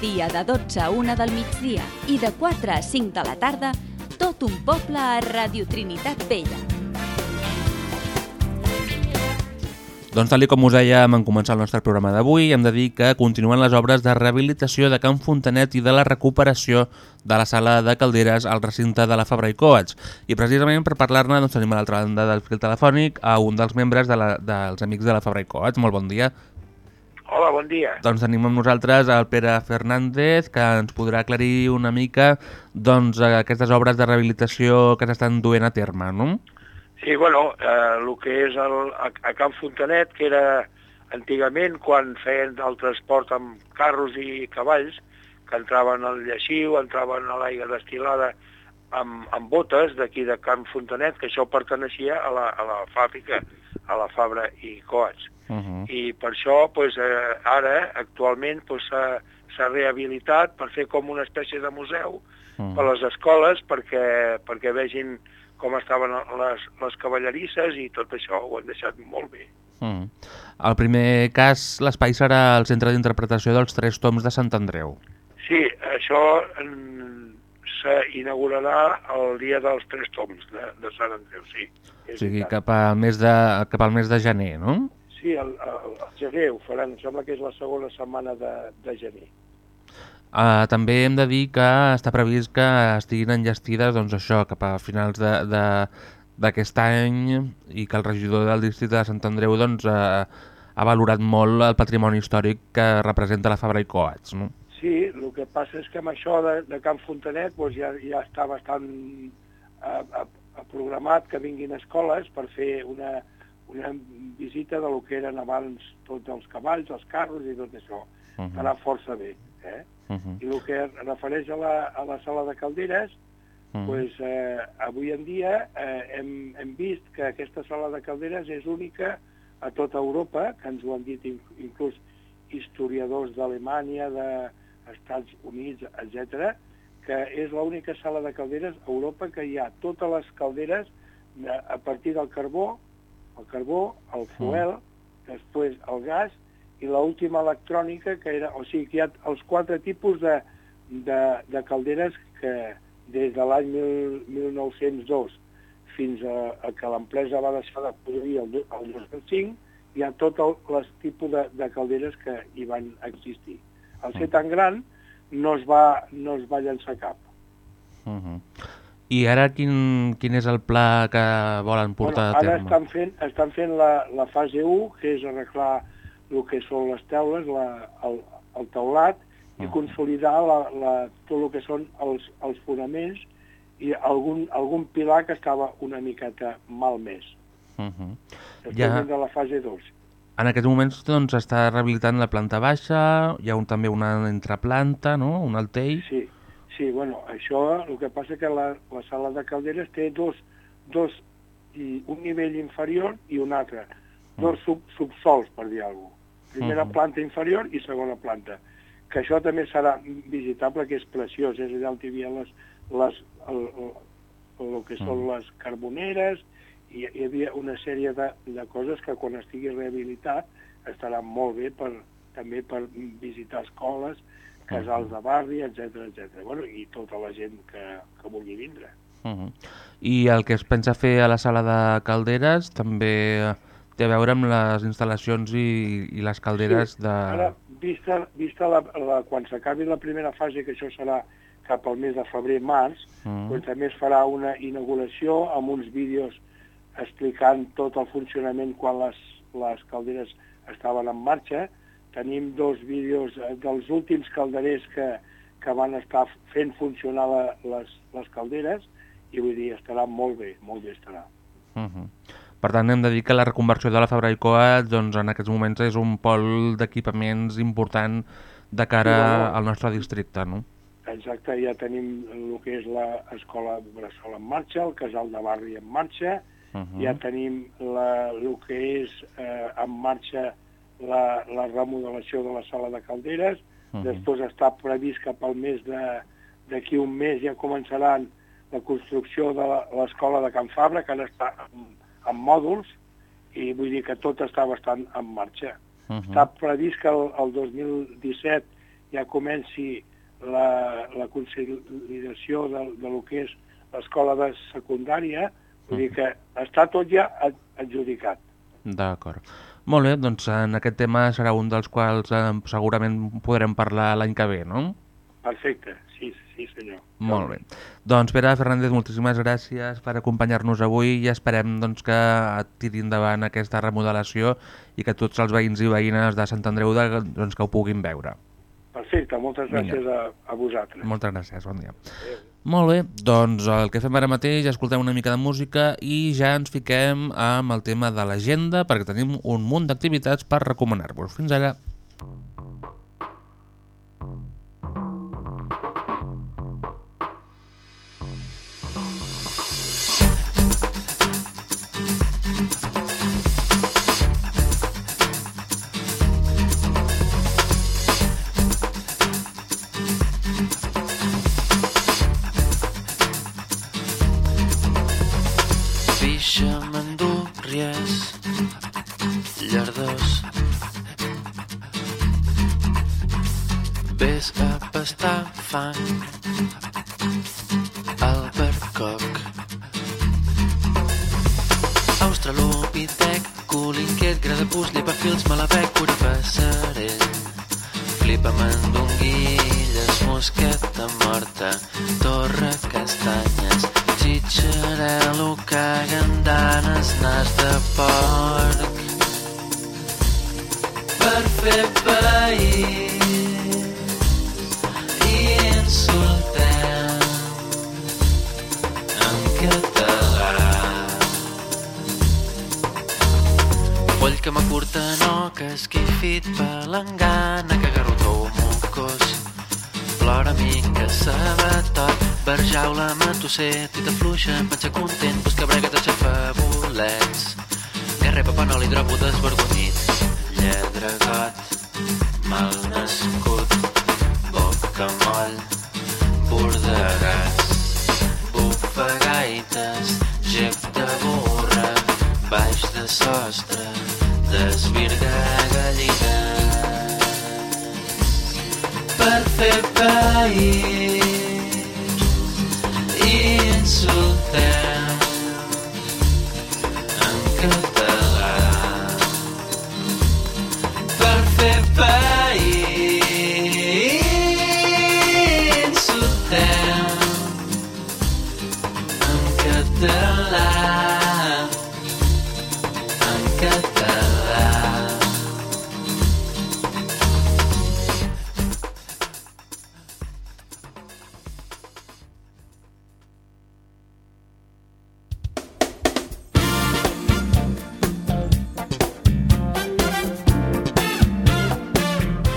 S11: Dia de 12 a 1 del migdia i de 4 a 5 de la tarda, tot un poble a Radio Trinitat Vella.
S5: Doncs tal com us dèiem en començar el nostre programa d'avui, hem de dir que continuen les obres de rehabilitació de Can Fontanet i de la recuperació de la sala de calderes al recinte de la Fabra i Coats. I precisament per parlar-ne doncs, tenim a l'altra banda del fil telefònic a un dels membres de la, dels Amics de la Fabra i Coats. Molt bon dia.
S12: Hola, bon dia.
S5: Doncs tenim amb nosaltres el Pere Fernández, que ens podrà aclarir una mica doncs, aquestes obres de rehabilitació que s'estan duent a terme, no?
S12: Sí, bueno, eh, el que és el, a, a Camp Fontanet, que era antigament quan feien el transport amb carros i cavalls, que entraven al lleixiu, entraven a l'aigua destilada amb, amb botes d'aquí de Camp Fontanet, que això perteneixia a la, a la fàbrica, a la Fabra i Coats.
S5: Uh -huh.
S12: I per això pues, eh, ara, actualment, pues, s'ha s'ha rehabilitat per fer com una espècie de museu
S5: Mm.
S12: per les escoles perquè, perquè vegin com estaven les, les cavallerisses i tot això ho han deixat molt bé.
S5: Mm. El primer cas, l'espai serà el centre d'interpretació dels Tres Toms de Sant Andreu.
S12: Sí, això s'inaugurarà el dia dels Tres Toms de, de Sant Andreu, sí.
S5: O sigui, cap al mes de, cap al mes de gener, no?
S12: Sí, el, el, el gener ho faran, em sembla que és la segona setmana de, de gener.
S5: Uh, també hem de dir que està previst que estiguin enllestides doncs, això cap a finals de, de, d'aquest any i que el regidor del districte de Sant Andreu doncs, uh, ha valorat molt el patrimoni històric que representa la Fabra i Coats. No?
S12: Sí, que passa és que amb això de, de Camp Fontanet doncs ja, ja està bastant eh, programat que vinguin escoles per fer una, una visita de lo que eren abans tots els cavalls, els carros i tot això.
S5: Uh -huh.
S12: Farà força bé. Eh?
S5: Uh -huh.
S12: I el que refereix a la, a la sala de calderes,
S5: -huh.
S12: pues, eh, avui en dia eh, hem, hem vist que aquesta sala de calderes és única a tota Europa, que ens ho han dit in, inclús historiadors d'Alemanya, d'Estats Units, etc, que és l'única sala de calderes a Europa que hi ha totes les calderes de, a partir del carbó, el carbó, el fuel, mm. després el gas i l'última electrònica, que era, o sigui, que hi ha els quatre tipus de, de, de calderes que des de l'any 1902 fins a, a que l'empresa va deixar de produir el, el 2005, hi ha tot el, els tipus de, de calderes que hi van existir. Al ser tan gran no es va, no es va llançar cap.
S5: Uh -huh. I ara quin, quin és el pla que volen portar
S12: bueno,
S5: a terme?
S12: Ara estan fent, estan fent la, la fase 1, que és arreglar el que són les teules, la, el, el teulat, i
S5: Mm.
S12: consolidar la, la, tot el que són els, els fonaments i algun, algun pilar que estava una miqueta malmès.
S5: Uh -huh.
S12: Després
S5: Ja,
S12: de la fase 2.
S5: En aquests moments doncs, està rehabilitant la planta baixa, hi ha un, també una entreplanta, no? un altell.
S12: Sí, sí, bueno, això, el que passa que la, la sala de calderes té dos, dos i un nivell inferior i un altre, dos sub, subsols, per dir alguna cosa. Primera
S5: Mhm.
S12: planta inferior i segona planta. Que això també serà visitable, que és preciós, és allà on hi havia les, les, el, el, el que són les carboneres, i hi havia una sèrie de, de coses que quan estigui rehabilitat estarà molt bé per, també per visitar escoles, casals de barri, etc etc. Bueno, i tota la gent que, que vulgui vindre.
S5: Uh -huh. I el que es pensa fer a la sala de calderes també té a veure amb les instal·lacions i, i les calderes
S12: sí,
S5: de...
S12: Ara, vista, vista la, la, quan s'acabi la primera fase, que això serà cap al mes de febrer-març,
S5: Mm.
S12: doncs també es farà una inauguració amb uns vídeos explicant tot el funcionament quan les, les calderes estaven en marxa. Tenim dos vídeos eh, dels últims calderers que, que van estar fent funcionar la, les, les calderes i vull dir, estarà molt bé, molt bé estarà.
S5: Uh -huh. Per tant, hem de dir que la reconversió de la Fabra i Coats doncs, en aquests moments és un pol d'equipaments important de cara
S12: Sí, bueno.
S5: al nostre districte, no?
S12: Exacte, ja tenim el que és l'escola Bressol en marxa, el casal de barri en marxa,
S5: Uh -huh.
S12: ja tenim la, el que és eh, en marxa la, la remodelació de la sala de calderes,
S5: Mhm.
S12: després està previst cap al mes de d'aquí un mes ja començaran la construcció de la- l'escola de Can Fabra, que ara està en, en mòduls, i vull dir que tot està bastant en marxa.
S5: Uh -huh.
S12: Està previst que el, el 2017 ja comenci la, la consolidació de, de lo que és l'escola de secundària, vull dir que està tot ja ad- adjudicat.
S5: D'acord. Molt bé, doncs en aquest tema serà un dels quals eh, segurament podrem parlar l'any que ve, no?
S12: Perfecte, sí, sí senyor.
S5: Molt bé. Doncs Pere Fernández, moltíssimes gràcies per acompanyar-nos avui i esperem doncs, que tiri endavant aquesta remodelació i que tots els veïns i veïnes de Sant Andreu de, doncs, que ho puguin veure.
S12: Perfecte, moltes
S5: Vinga.
S12: gràcies a, a vosaltres.
S5: Moltes gràcies, bon dia. Molt bé, doncs el que fem ara mateix, escoltem una mica de música i ja ens fiquem amb el tema de l'agenda perquè tenim un munt d'activitats per recomanar-vos. Fins ara.
S13: Fang al barcoc. Australopitec, cul inquiet, gra de pusli, perfils, malabec, cura passarell. Flipa mandonguilles, mosqueta morta, torre castanyes, xitxarel·lo, cagandanes, nas de porc. Per fer país que m'acurta no, que esquifit palangana, que garrotó mocós. Plora mica sabatot, barjaula, matusser, tita fluixa, pensa content, busca brega, t'aixafa bolets. Guerrer, papanol i dropo desvergonyit, lledregot, mal nascut, boca moll, bordegàs, bufagaites, gep de burra, baix de sostre, desvirga gallines. Per fer país i insultem en català. Per fer país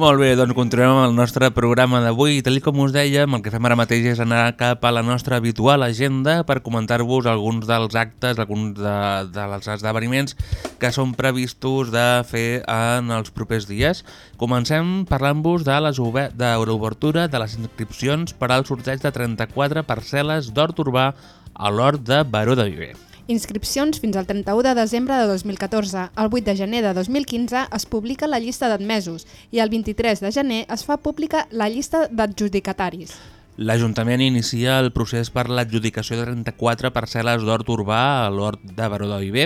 S5: Molt bé, doncs continuem amb el nostre programa d'avui i tal com us dèiem, el que fem ara mateix és anar cap a la nostra habitual agenda per comentar-vos alguns dels actes, alguns de, dels esdeveniments que són previstos de fer en els propers dies. Comencem parlant-vos de l'obertura de les inscripcions per al sorteig de 34 parcel·les d'hort urbà a l'hort de Baró de Viver.
S4: Inscripcions fins al 31 de desembre de 2014. El 8 de gener de 2015 es publica la llista d'admesos i el 23 de gener es fa pública la llista d'adjudicataris.
S5: L'Ajuntament inicia el procés per l'adjudicació de 34 parcel·les d'hort urbà a l'hort de Baró de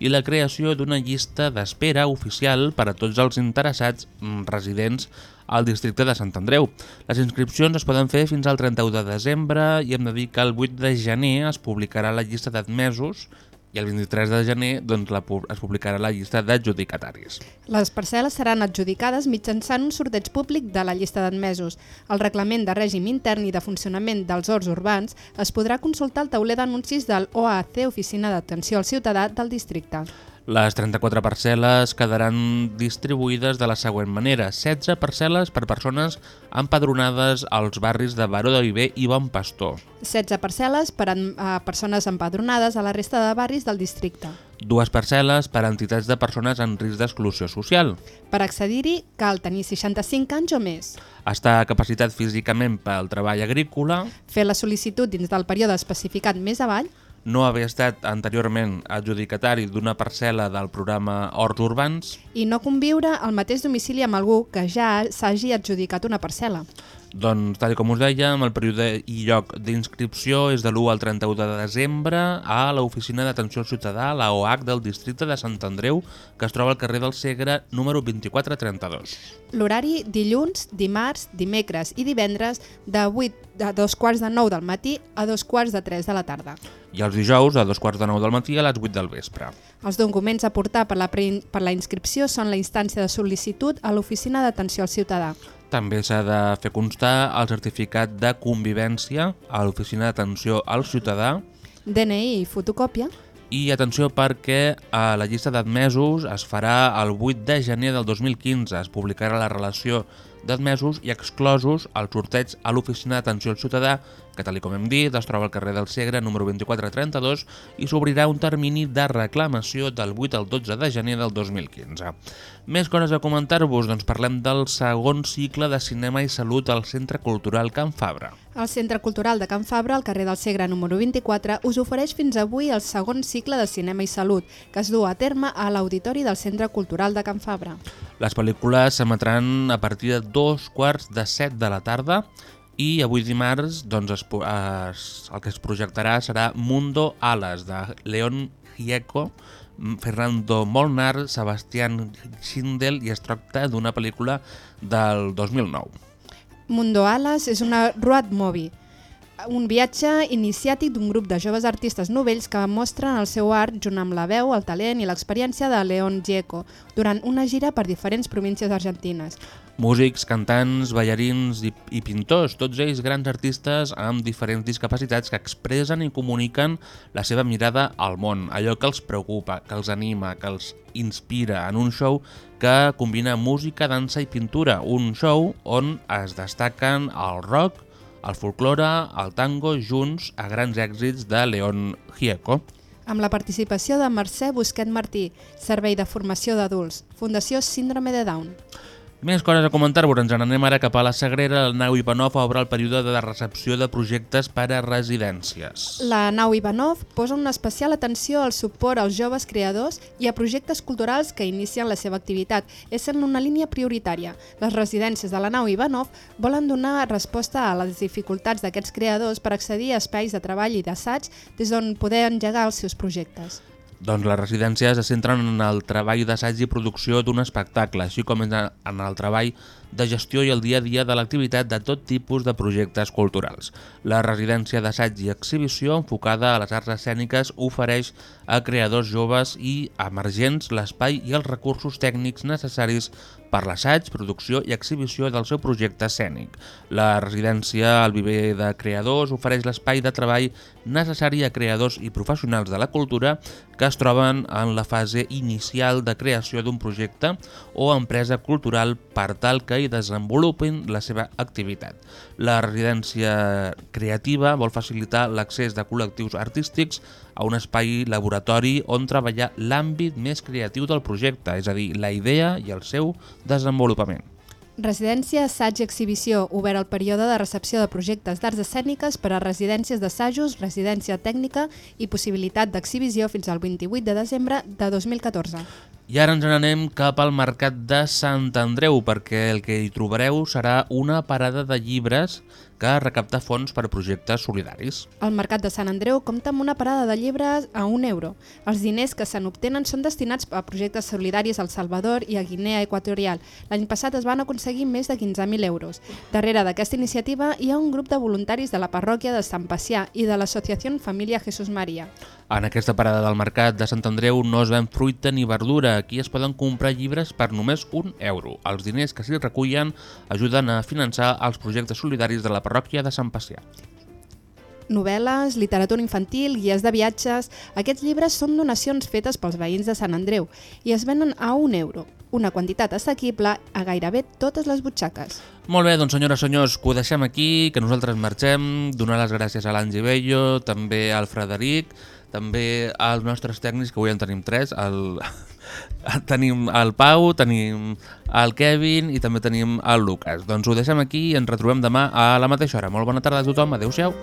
S5: i la creació d'una llista d'espera oficial per a tots els interessats mm, residents al districte de Sant Andreu. Les inscripcions es poden fer fins al 31 de desembre i hem de dir que el 8 de gener es publicarà la llista d'admesos i el 23 de gener doncs, la, es publicarà la llista d'adjudicataris.
S4: Les parcel·les seran adjudicades mitjançant un sorteig públic de la llista d'admesos. El reglament de règim intern i de funcionament dels horts urbans es podrà consultar al tauler d'anuncis del OAC, Oficina d'Atenció al Ciutadà del districte.
S5: Les 34 parcel·les quedaran distribuïdes de la següent manera. 16 parcel·les per persones empadronades als barris de Baró de Viver i Bon Pastor.
S4: 16 parcel·les per a, a persones empadronades a la resta de barris del districte.
S5: Dues parcel·les per a entitats de persones en risc d'exclusió social.
S4: Per accedir-hi cal tenir 65 anys o més.
S5: Estar capacitat físicament pel treball agrícola,
S4: Fer la sol·licitud dins del període especificat més avall
S5: no haver estat anteriorment adjudicatari d'una parcel·la del programa Horts Urbans,
S4: i no conviure al mateix domicili amb algú que ja s'hagi adjudicat una parcel·la.
S5: Doncs, tal com us dèiem, el període i lloc d'inscripció és de l'1 al 31 de desembre a l'Oficina d'Atenció al Ciutadà, la OH del districte de Sant Andreu, que es troba al carrer del Segre, número 2432.
S4: L'horari dilluns, dimarts, dimecres i divendres de 8 de dos quarts de 9 del matí a dos quarts de 3 de la tarda.
S5: I els dijous, a dos quarts de 9 del matí a les 8 del vespre.
S4: Els documents a portar per la, pre- per la inscripció són la instància de sol·licitud a l'Oficina d'Atenció al Ciutadà.
S5: També s'ha de fer constar el certificat de convivència a l'Oficina d'Atenció al Ciutadà
S4: DNI i fotocòpia,
S5: i atenció perquè a la llista d'admesos es farà el 8 de gener del 2015. Es publicarà la relació d'admesos i exclosos al sorteig a l'Oficina d'Atenció al Ciutadà, que tal com hem dit es troba al carrer del Segre número 2432 i s'obrirà un termini de reclamació del 8 al 12 de gener del 2015. Més coses a comentar-vos, doncs parlem del segon cicle de cinema i salut al Centre Cultural Can Fabra.
S4: El Centre Cultural de Can Fabra, al carrer del Segre número 24, us ofereix fins avui el segon cicle de cinema i salut, que es du a terme a l'Auditori del Centre Cultural de Can Fabra.
S5: Les pel·lícules s'emetran a partir de dos quarts de set de la tarda i avui dimarts doncs, es, es, el que es projectarà serà Mundo Alas, de León Gieco, Fernando Molnar, Sebastián Schindel i es tracta d'una pel·lícula del 2009.
S4: Mundo Alas és una road movie, un viatge iniciàtic d'un grup de joves artistes novells que mostren el seu art junt amb la veu, el talent i l'experiència de León Gieco durant una gira per diferents províncies argentines.
S5: Músics, cantants, ballarins i, i pintors, tots ells grans artistes amb diferents discapacitats que expressen i comuniquen la seva mirada al món, allò que els preocupa, que els anima, que els inspira en un show que combina música, dansa i pintura, un show on es destaquen el rock, el folklore, el tango, junts a grans èxits de León Gieco.
S4: Amb la participació de Mercè Busquet Martí, Servei de Formació d'Adults, Fundació Síndrome de Down.
S5: Més coses a comentar-vos, ens n'anem ara cap a la Sagrera. El Nau Ivanov obre el període de recepció de projectes per a residències.
S4: La nau Ivanov posa una especial atenció al suport als joves creadors i a projectes culturals que inicien la seva activitat, essent una línia prioritària. Les residències de la nau Ivanov volen donar resposta a les dificultats d'aquests creadors per accedir a espais de treball i d'assaig des d'on poder engegar els seus projectes.
S5: Doncs les residències es centren en el treball d'assaig i producció d'un espectacle, així com en el treball de gestió i el dia a dia de l'activitat de tot tipus de projectes culturals. La residència d'assaig i exhibició, enfocada a les arts escèniques, ofereix a creadors joves i emergents l'espai i els recursos tècnics necessaris per l'assaig, producció i exhibició del seu projecte escènic. La residència al viver de creadors ofereix l'espai de treball necessari a creadors i professionals de la cultura que es troben en la fase inicial de creació d'un projecte o empresa cultural per tal que hi desenvolupin la seva activitat. La residència creativa vol facilitar l'accés de col·lectius artístics a un espai laboratori on treballar l'àmbit més creatiu del projecte, és a dir, la idea i el seu desenvolupament.
S4: Residència, assaig i exhibició, obert el període de recepció de projectes d'arts escèniques per a residències d'assajos, residència tècnica i possibilitat d'exhibició fins al 28 de desembre de 2014.
S5: I ara ens n'anem cap al Mercat de Sant Andreu, perquè el que hi trobareu serà una parada de llibres que recapta fons per projectes solidaris.
S4: El Mercat de Sant Andreu compta amb una parada de llibres a un euro. Els diners que se n'obtenen són destinats a projectes solidaris al Salvador i a Guinea Equatorial. L'any passat es van aconseguir més de 15.000 euros. Darrere d'aquesta iniciativa hi ha un grup de voluntaris de la parròquia de Sant Pacià i de l'associació Família Jesús Maria.
S5: En aquesta parada del Mercat de Sant Andreu no es ven fruita ni verdura. Aquí es poden comprar llibres per només un euro. Els diners que s'hi recullen ajuden a finançar els projectes solidaris de la parròquia de Sant Pacià.
S4: Novel·les, literatura infantil, guies de viatges... Aquests llibres són donacions fetes pels veïns de Sant Andreu i es venen a un euro, una quantitat assequible a gairebé totes les butxaques.
S5: Molt bé, doncs senyores i senyors, que ho deixem aquí, que nosaltres marxem, donar les gràcies a l'Angi Bello, també al Frederic, també als nostres tècnics, que avui en tenim tres, el... <laughs> tenim el Pau, tenim el Kevin i també tenim el Lucas. Doncs ho deixem aquí i ens retrobem demà a la mateixa hora. Molt bona tarda a tothom, adeu-siau.